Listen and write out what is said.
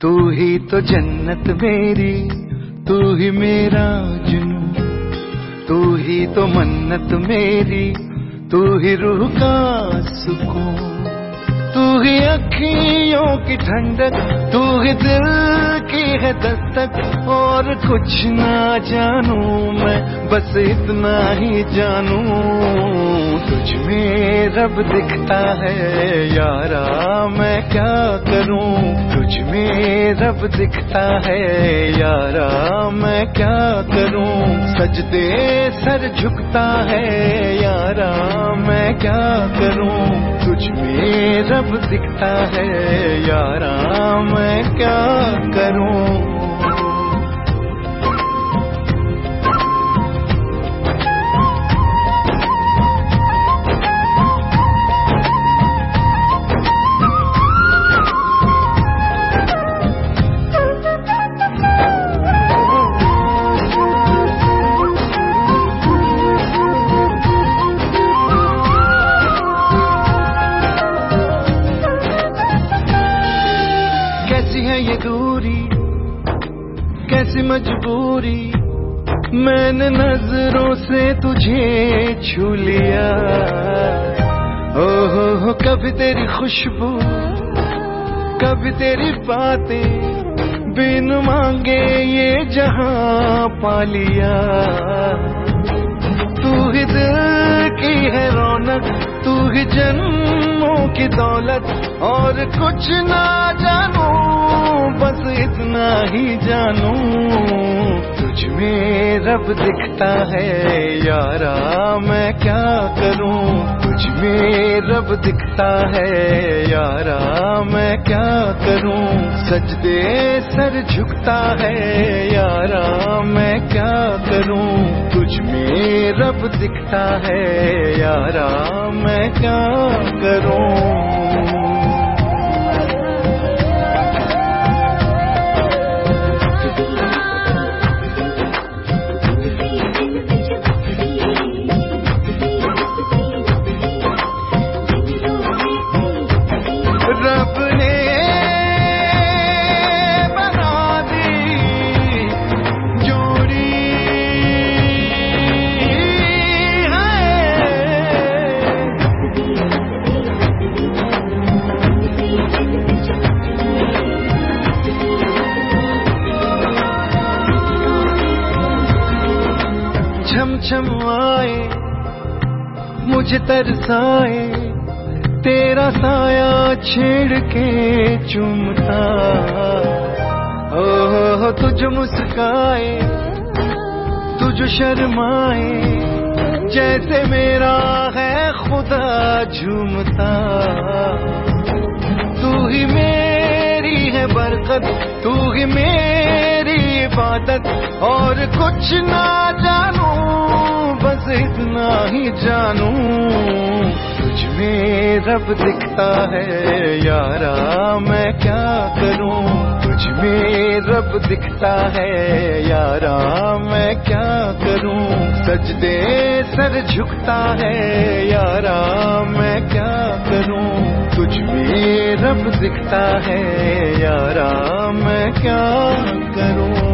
تو ہی تو جنت میری، تو ہی میرا جنو تو ہی تو منت میری، تو ہی روح کا سکون۔ تو ہی اکھیوں کی ٹھنڈک، تو ہی دل کی ہے دستک، اور کچھ نہ جانوں میں، بس اتنا ہی جانوں۔ تجھ میں رب دکھتا ہے، یارا، میں کیا کروں؟ تجھ میں رب دکھتا ہے، یارا، میں کیا کروں؟ سجدے سر جھکتا ہے، یارا، میں کیا کروں؟ تجھ میں رب دکھتا ہے یار میں کیا کروں؟ کیسی مجبوری، میں نے نظروں سے تجھے چھو لیا۔ او ہو ہو، کبھی تیری خوشبو، کبھی تیری باتیں، بن مانگے یہ جہاں پا لیا۔ تو ہی دل کی ہے رونق، تو ہی جنموں کی دولت، اور کچھ نہ جانوں۔ ہی جانوں، تجھ میں رب دکھتا ہے، یارا، میں کیا کروں؟ تجھ میں رب دکھتا ہے، یارا، میں کیا کروں؟ سجدے سر جھکتا ہے، یارا، میں کیا کروں؟ تجھ میں رب دکھتا ہے، یارا، میں کیا کروں؟ چھم آئے ترسائے تیرا سایہ چھیڑ کے چومتا۔ او ہو تجھ مسکائے، تجھ شرمائے، جیسے میرا ہے خدا جھومتا۔ تو ہی میری ہے برکت، تو ہی میری عبادت اور کچھ نہ جانوں، بس اتنا ہی جانوں۔ تجھ میں رب دکھتا ہے، یارا، میں کیا کروں؟ تجھ میں رب دکھتا ہے، یارا، میں کیا کروں؟ سجدے سر جھکتا ہے، یارا، میں کیا کروں؟ تجھ میں رب دکھتا ہے، یارا، میں کیا کروں؟